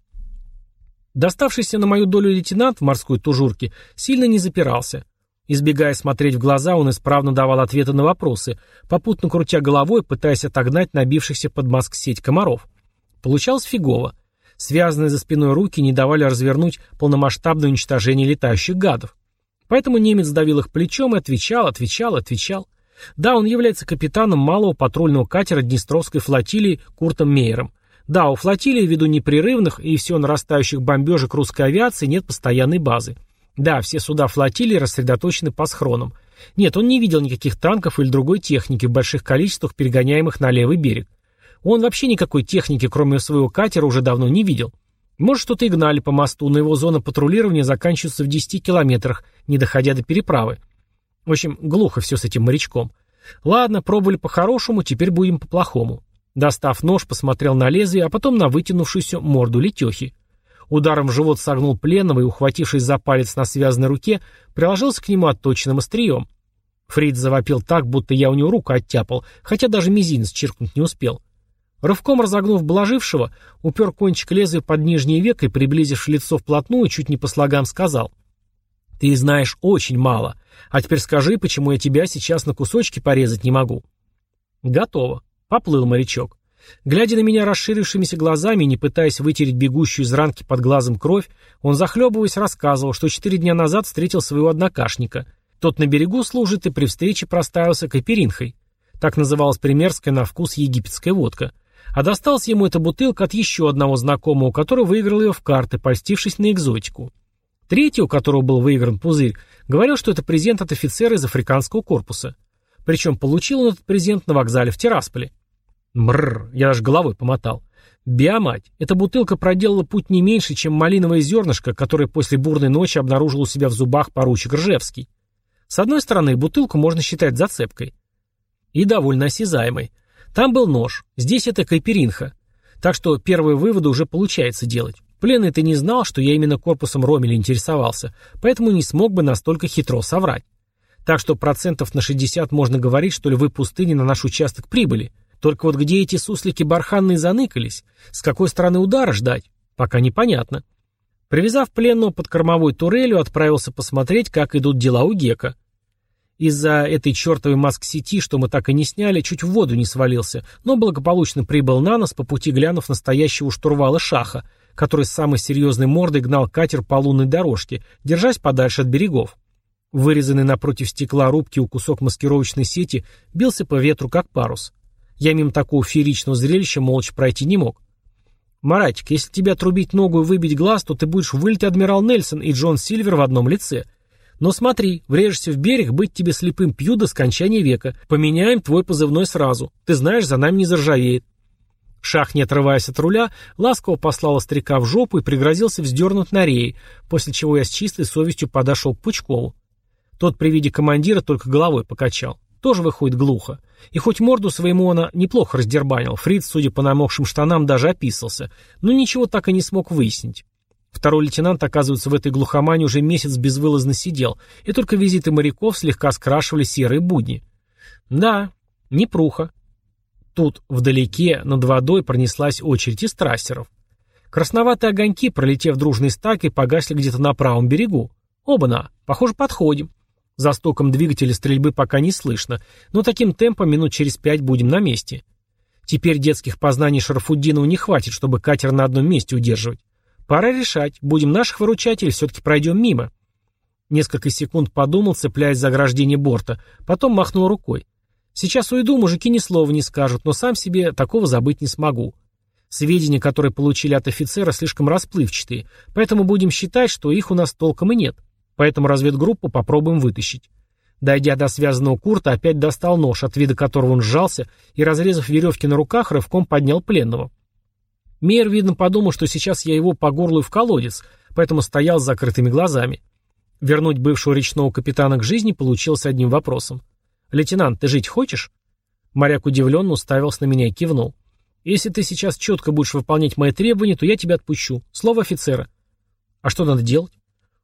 Доставшийся на мою долю лейтенант в морской тужурке сильно не запирался. Избегая смотреть в глаза, он исправно давал ответы на вопросы, попутно крутя головой, пытаясь отогнать набившихся под мозг сеть комаров. Получалось фигово. Связанные за спиной руки не давали развернуть полномасштабное уничтожение летающих гадов. Поэтому немец давил их плечом и отвечал, отвечал, отвечал. Да, он является капитаном малого патрульного катера Днестровской флотилии Куртом Мейером. Да, у флотилии ввиду непрерывных и все нарастающих бомбежек русской авиации нет постоянной базы. Да, все суда флотилии рассредоточены по схронам. Нет, он не видел никаких танков или другой техники в больших количествах, перегоняемых на левый берег. Он вообще никакой техники, кроме своего катера, уже давно не видел. Может, что-то и гнали по мосту, но его зона патрулирования заканчивается в 10 километрах, не доходя до переправы. В общем, глухо все с этим морячком. Ладно, пробовали по-хорошему, теперь будем по-плохому. Достав нож, посмотрел на лезвие, а потом на вытянувшуюся морду летехи. Ударом в живот согнул пленного и, ухватившись за палец на связанной руке, приложился к нему отточенным острием. Фриц завопил так, будто я у него руку оттяпал, хотя даже мизинец чиркнуть не успел. Рывком разогнув блажившего, упер кончик лезвия под нижнее веко и, приблизившись лицо вплотную, чуть не по слогам сказал. «Ты знаешь очень мало. А теперь скажи, почему я тебя сейчас на кусочки порезать не могу?» «Готово», — поплыл морячок. Глядя на меня расширившимися глазами не пытаясь вытереть бегущую из ранки под глазом кровь, он, захлебываясь, рассказывал, что четыре дня назад встретил своего однокашника. Тот на берегу служит и при встрече проставился каперинхой. Так называлась примерская на вкус египетская водка. А досталась ему эта бутылка от еще одного знакомого, который выиграл ее в карты, польстившись на экзотику. Третий, у которого был выигран пузырь, говорил, что это презент от офицера из африканского корпуса. Причем получил он этот презент на вокзале в Тирасполе. Мррр, я аж головой помотал. Биомать, эта бутылка проделала путь не меньше, чем малиновое зернышко, которое после бурной ночи обнаружил у себя в зубах поручик Ржевский. С одной стороны, бутылку можно считать зацепкой. И довольно осязаемой. Там был нож, здесь это кайперинха. Так что первые выводы уже получается делать. Пленный ты не знал, что я именно корпусом Ромеля интересовался, поэтому не смог бы настолько хитро соврать. Так что процентов на 60 можно говорить, что львы пустыни на наш участок прибыли. Только вот где эти суслики барханные заныкались? С какой стороны удара ждать? Пока непонятно. Привязав пленного под кормовой турелью, отправился посмотреть, как идут дела у Гека. Из-за этой чертовой маск-сети, что мы так и не сняли, чуть в воду не свалился, но благополучно прибыл на нас, по пути глянув настоящего штурвала шаха, который с самой серьезной мордой гнал катер по лунной дорожке, держась подальше от берегов. Вырезанный напротив стекла рубки у кусок маскировочной сети бился по ветру, как парус. Я мимо такого фееричного зрелища молча пройти не мог. «Маратик, если тебя отрубить ногу и выбить глаз, то ты будешь вылет адмирал Нельсон и Джон Сильвер в одном лице», но смотри, врежешься в берег, быть тебе слепым пью до скончания века. Поменяем твой позывной сразу. Ты знаешь, за нами не заржавеет. Шах, не отрываясь от руля, ласково послал старика в жопу и пригрозился вздернуть на реи, после чего я с чистой совестью подошел к Пучкову. Тот при виде командира только головой покачал. Тоже выходит глухо. И хоть морду своему он неплохо раздербанил, Фриц, судя по намокшим штанам, даже описался, но ничего так и не смог выяснить. Второй лейтенант, оказывается, в этой глухомане уже месяц безвылазно сидел, и только визиты моряков слегка скрашивали серые будни. Да, непруха. Тут, вдалеке, над водой пронеслась очередь из трассеров. Красноватые огоньки, пролетев дружной стакой, погасли где-то на правом берегу. Оба-на, похоже, подходим. За стоком двигателя стрельбы пока не слышно, но таким темпом минут через пять будем на месте. Теперь детских познаний Шарафуддинова не хватит, чтобы катер на одном месте удерживать. Пора решать, будем наших выручать или все-таки пройдем мимо. Несколько секунд подумал, цепляясь за ограждение борта, потом махнул рукой. Сейчас уйду, мужики ни слова не скажут, но сам себе такого забыть не смогу. Сведения, которые получили от офицера, слишком расплывчатые, поэтому будем считать, что их у нас толком и нет. Поэтому разведгруппу попробуем вытащить. Дойдя до связанного Курта, опять достал нож, от вида которого он сжался, и, разрезав веревки на руках, рывком поднял пленного. Мейер, видно, подумал, что сейчас я его по горлу в колодец, поэтому стоял с закрытыми глазами. Вернуть бывшего речного капитана к жизни получилось одним вопросом. «Лейтенант, ты жить хочешь?» Моряк удивленно уставился на меня и кивнул. Если ты сейчас четко будешь выполнять мои требования, то я тебя отпущу. Слово офицера. А что надо делать?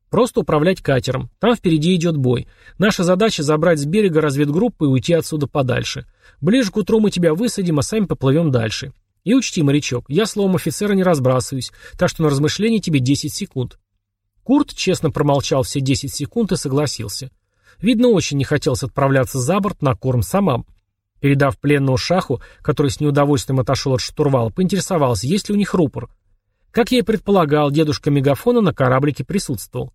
Просто управлять катером. Там впереди идет бой. Наша задача забрать с берега разведгруппу и уйти отсюда подальше. Ближе к утру мы тебя высадим, а сами поплывем дальше. И учти, морячок, я словом офицера не разбрасываюсь, так что на размышление тебе 10 секунд. Курт честно промолчал все 10 секунд и согласился. Видно, очень не хотелось отправляться за борт на корм самам. Передав пленного шаху, который с неудовольствием отошел от штурвала, поинтересовался, есть ли у них рупор. Как я и предполагал, дедушка Мегафона на кораблике присутствовал.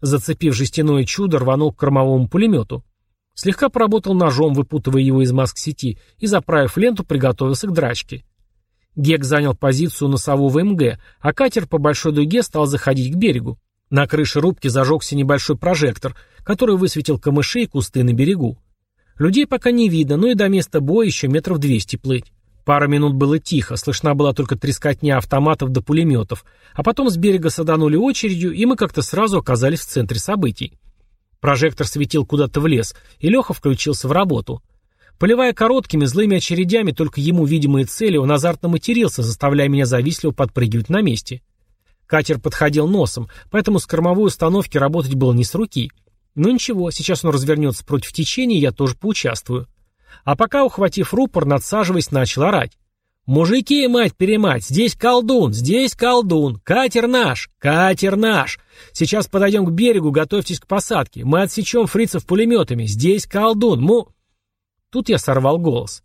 Зацепив жестяное чудо, рванул к кормовому пулемету. Слегка поработал ножом, выпутывая его из маск-сети, и, заправив ленту, приготовился к драчке. Гек занял позицию носового МГ, а катер по большой дуге стал заходить к берегу. На крыше рубки зажегся небольшой прожектор, который высветил камыши и кусты на берегу. Людей пока не видно, но и до места боя еще метров двести плыть. Пара минут было тихо, слышна была только трескотня автоматов до пулеметов, а потом с берега саданули очередью, и мы как-то сразу оказались в центре событий. Прожектор светил куда-то в лес, и Леха включился в работу. Поливая короткими, злыми очередями только ему видимые цели, он азартно матерился, заставляя меня завистливо подпрыгивать на месте. Катер подходил носом, поэтому с кормовой установки работать было не с руки. Но ничего, сейчас он развернется против течения, я тоже поучаствую. А пока, ухватив рупор, надсаживаясь, начал орать. «Мужики, мать-перемать, здесь колдун, здесь колдун, катер наш, катер наш. Сейчас подойдем к берегу, готовьтесь к посадке, мы отсечем фрицев пулеметами, здесь колдун, му...» Тут я сорвал голос.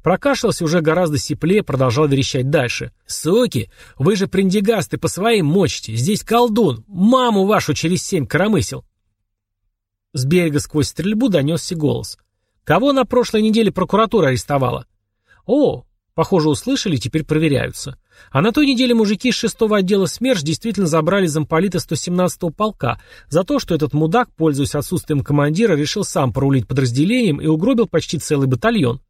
Прокашлялся уже гораздо сиплее, продолжал верещать дальше. «Суки, вы же приндигасты по своим мочите, здесь колдун, маму вашу через семь коромысел!» С берега сквозь стрельбу донесся голос. Кого на прошлой неделе прокуратура арестовала? О, похоже, услышали, теперь проверяются. А на той неделе мужики из шестого отдела СМЕРШ действительно забрали замполита 117-го полка за то, что этот мудак, пользуясь отсутствием командира, решил сам порулить подразделением и угробил почти целый батальон.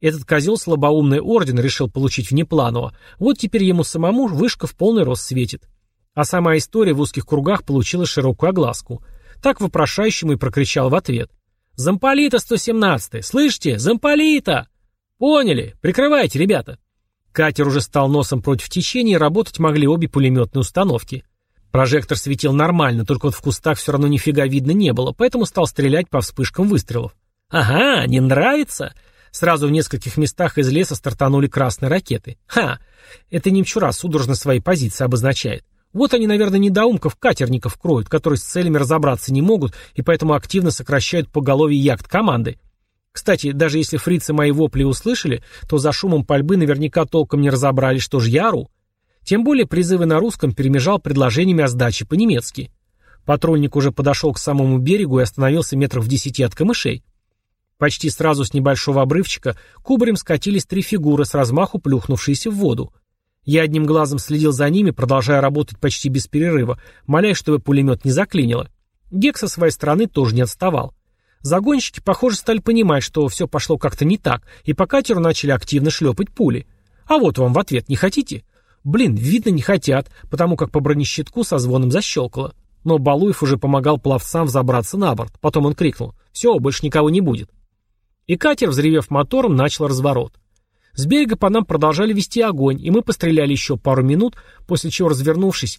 Этот козел слабоумный орден решил получить внепланово. Вот теперь ему самому вышка в полный рост светит. А сама история в узких кругах получила широкую огласку. Так вопрошающему и прокричал в ответ. «Замполита 117-й! Слышите? Замполита!» «Поняли! Прикрывайте, ребята!» Катер уже стал носом против течения, и работать могли обе пулеметные установки. Прожектор светил нормально, только вот в кустах все равно нифига видно не было, поэтому стал стрелять по вспышкам выстрелов. «Ага, не нравится?» Сразу в нескольких местах из леса стартанули красные ракеты. Ха! Это немчура судорожно свои позиции обозначает. Вот они, наверное, недоумков катерников кроют, которые с целями разобраться не могут и поэтому активно сокращают поголовье яхт команды. Кстати, даже если фрицы мои вопли услышали, то за шумом пальбы наверняка толком не разобрались, что ж я ору. Тем более призывы на русском перемежал предложениями о сдаче по-немецки. Патрульник уже подошел к самому берегу и остановился метров в десяти от камышей. Почти сразу с небольшого обрывчика кубарем скатились три фигуры с размаху плюхнувшиеся в воду. Я одним глазом следил за ними, продолжая работать почти без перерыва, молясь, чтобы пулемет не заклинило. Гек со своей стороны тоже не отставал. Загонщики, похоже, стали понимать, что все пошло как-то не так, и по катеру начали активно шлепать пули. А вот вам в ответ не хотите? Блин, видно, не хотят, потому как по бронещитку со звоном защелкало. Но Балуев уже помогал пловцам взобраться на борт. Потом он крикнул «Все, больше никого не будет». И катер, взревев мотором, начал разворот. С берега по нам продолжали вести огонь, и мы постреляли еще пару минут, после чего, развернувшись,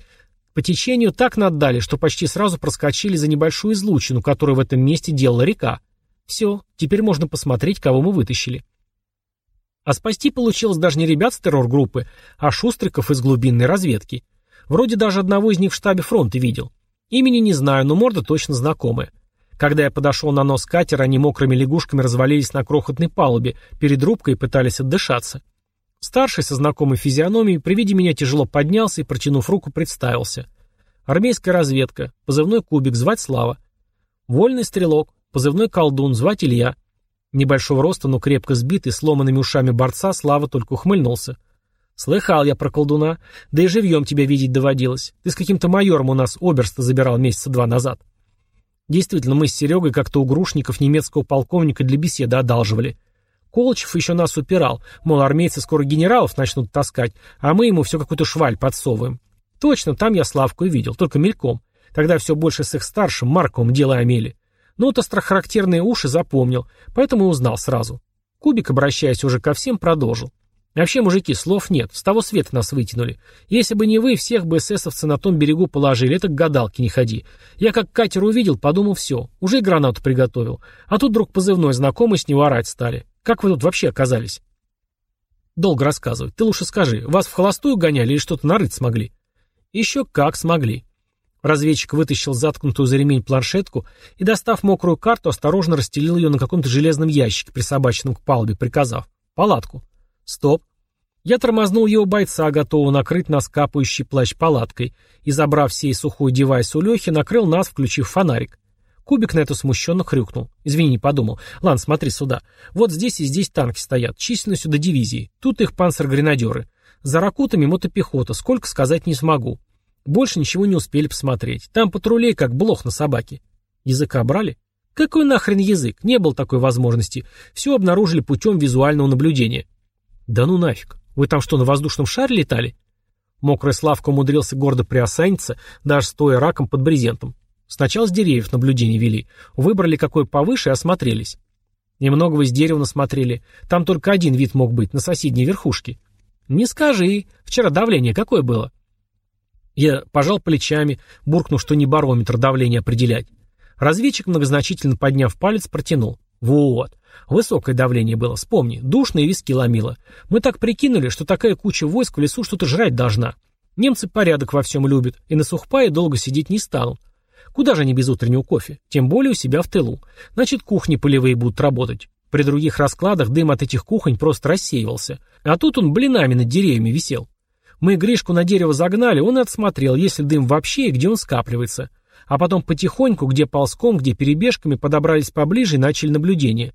по течению так наддали, что почти сразу проскочили за небольшую излучину, которую в этом месте делала река. Все, теперь можно посмотреть, кого мы вытащили. А спасти получилось даже не ребят с террор-группы, а шустриков из глубинной разведки. Вроде даже одного из них в штабе фронта видел. Имени не знаю, но морда точно знакомая. Когда я подошел на нос катера, они мокрыми лягушками развалились на крохотной палубе, перед рубкой пытались отдышаться. Старший со знакомой физиономией при виде меня тяжело поднялся и, протянув руку, представился. Армейская разведка, позывной кубик, звать Слава. Вольный стрелок, позывной колдун, звать Илья. Небольшого роста, но крепко сбитый, сломанными ушами борца, Слава только ухмыльнулся. «Слыхал я про колдуна. Да и живьем тебя видеть доводилось. Ты с каким-то майором у нас оберста забирал месяца два назад». Действительно, мы с Серегой как-то у грушников немецкого полковника для беседы одалживали. Колчев еще нас упирал, мол, армейцы скоро генералов начнут таскать, а мы ему все какую-то шваль подсовываем. Точно, там я Славку и видел, только мельком. Тогда все больше с их старшим, Марковым, дело имели. Но вот острохарактерные уши запомнил, поэтому и узнал сразу. Кубик, обращаясь уже ко всем, продолжил. Вообще, мужики, слов нет, с того света нас вытянули. Если бы не вы, всех бы эсэсовцы на том берегу положили, это к гадалке не ходи. Я как катер увидел, подумал, все, уже и гранату приготовил. А тут вдруг позывной знакомый с него орать стали. Как вы тут вообще оказались? Долго рассказывать. Ты лучше скажи, вас в холостую гоняли или что-то нарыть смогли? Еще как смогли. Разведчик вытащил заткнутую за ремень планшетку и, достав мокрую карту, осторожно расстелил ее на каком-то железном ящике, присобаченном к палубе, приказав «Палатку». «Стоп». Я тормознул его бойца, готового накрыть нас капающий плащ палаткой, и, забрав сей сухой девайс у Лехи, накрыл нас, включив фонарик. Кубик на это смущенно хрюкнул. Извини, не подумал. Ладно, смотри сюда. Вот здесь и здесь танки стоят, численностью до дивизии. Тут их панцер-гренадеры. За ракутами мотопехота, сколько сказать не смогу. Больше ничего не успели посмотреть. Там патрулей, как блох на собаке. Языка брали? Какой нахрен язык? Не было такой возможности. Все обнаружили путем визуального наблюдения. Да ну нафиг. Вы там что, на воздушном шаре летали? Мокрая Славка умудрился гордо приосаниться, даже стоя раком под брезентом. Сначала с деревьев наблюдение вели. Выбрали какой повыше и осмотрелись. Немного вы с дерева насмотрели. Там только один вид мог быть, на соседней верхушке. Не скажи. Вчера давление какое было? Я пожал плечами, буркнув, что не барометр давления определять. Разведчик, многозначительно подняв палец, протянул. Вот. Высокое давление было, вспомни. Душно виски ломило. Мы так прикинули, что такая куча войск в лесу что-то жрать должна. Немцы порядок во всем любят, и на сухпае долго сидеть не станут. Куда же они без утреннего кофе? Тем более у себя в тылу. Значит, кухни полевые будут работать. При других раскладах дым от этих кухонь просто рассеивался. А тут он блинами над деревьями висел. Мы Гришку на дерево загнали, он и отсмотрел, если дым вообще и где он скапливается. А потом потихоньку, где ползком, где перебежками, подобрались поближе и начали наблюдение.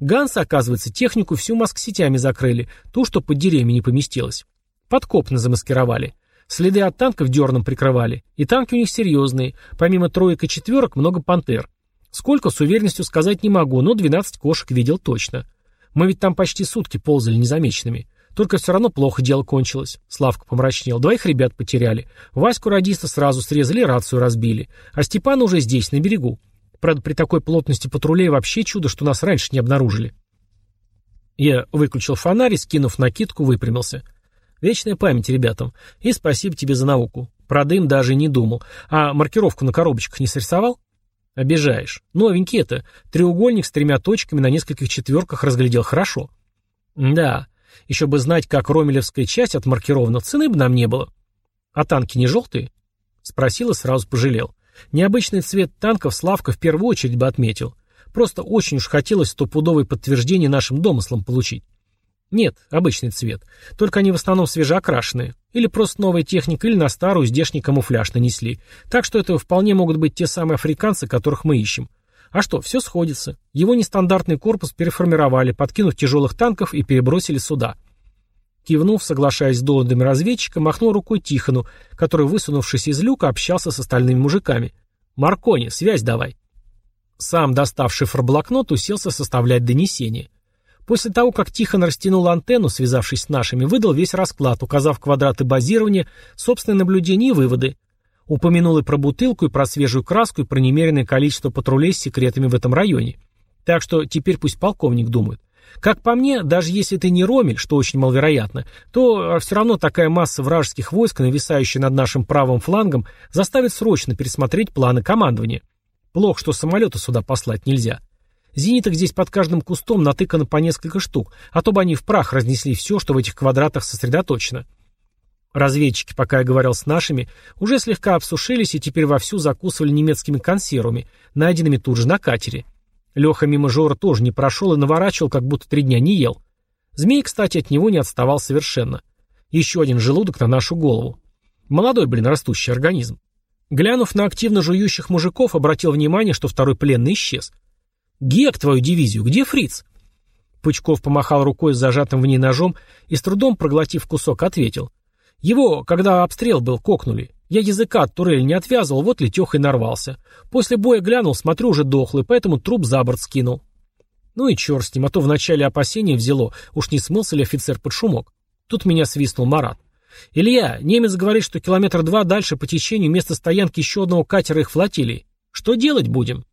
Ганс, оказывается, технику всю маск-сетями закрыли, ту, что под деревьями не поместилась. Подкопно замаскировали. Следы от танков дерном прикрывали. И танки у них серьезные. Помимо троек и четверок, много пантер. Сколько, с уверенностью сказать не могу, но 12 кошек видел точно. Мы ведь там почти сутки ползали незамеченными. Только все равно плохо дело кончилось. Славка помрачнел. Двоих ребят потеряли. Ваську радиста сразу срезали, рацию разбили. А Степана уже здесь, на берегу. Правда, при такой плотности патрулей вообще чудо, что нас раньше не обнаружили. Я выключил фонарь и, скинув накидку, выпрямился. Вечная память ребятам. И спасибо тебе за науку. Про дым даже не думал. А маркировку на коробочках не срисовал? Обижаешь. Новенький это. Треугольник с тремя точками на нескольких четверках разглядел хорошо. Да. Еще бы знать, как ромелевская часть отмаркирована, цены бы нам не было. А танки не желтые? Спросил и сразу пожалел. Необычный цвет танков Славка в первую очередь бы отметил. Просто очень уж хотелось стопудовое подтверждение нашим домыслам получить. Нет, обычный цвет. Только они в основном свежеокрашенные. Или просто новая техника, или на старую здешний камуфляж нанесли. Так что это вполне могут быть те самые африканцы, которых мы ищем. А что, все сходится. Его нестандартный корпус переформировали, подкинув тяжелых танков и перебросили сюда. Кивнув, соглашаясь с доводами разведчика, махнул рукой Тихону, который, высунувшись из люка, общался с остальными мужиками. «Маркони, связь давай». Сам, достав шифр-блокнот, уселся составлять донесение. После того, как Тихон растянул антенну, связавшись с нашими, выдал весь расклад, указав квадраты базирования, собственные наблюдения и выводы. Упомянул и про бутылку, и про свежую краску, и про немеренное количество патрулей с секретами в этом районе. Так что теперь пусть полковник думает. Как по мне, даже если ты не Ромель, что очень маловероятно, то все равно такая масса вражеских войск, нависающая над нашим правым флангом, заставит срочно пересмотреть планы командования. Плохо, что самолеты сюда послать нельзя. Зениток здесь под каждым кустом натыкано по несколько штук, а то бы они в прах разнесли все, что в этих квадратах сосредоточено. Разведчики, пока я говорил с нашими, уже слегка обсушились и теперь вовсю закусывали немецкими консервами, найденными тут же на катере. Леха мимо Жора тоже не прошел и наворачивал, как будто три дня не ел. Змей, кстати, от него не отставал совершенно. Еще один желудок на нашу голову. Молодой, блин, растущий организм. Глянув на активно жующих мужиков, обратил внимание, что второй пленный исчез. «Гек, твою дивизию, где фриц?» Пучков помахал рукой с зажатым в ней ножом и с трудом, проглотив кусок, ответил. Его, когда обстрел был, кокнули. Я языка от турель не отвязывал, вот летех и нарвался. После боя глянул, смотрю, уже дохлый, поэтому труп за борт скинул. Ну и черт с ним, а то в начале опасения взяло, уж не смылся ли офицер под шумок. Тут меня свистнул Марат. «Илья, немец говорит, что километр два дальше по течению место стоянки еще одного катера их флотилии. Что делать будем?»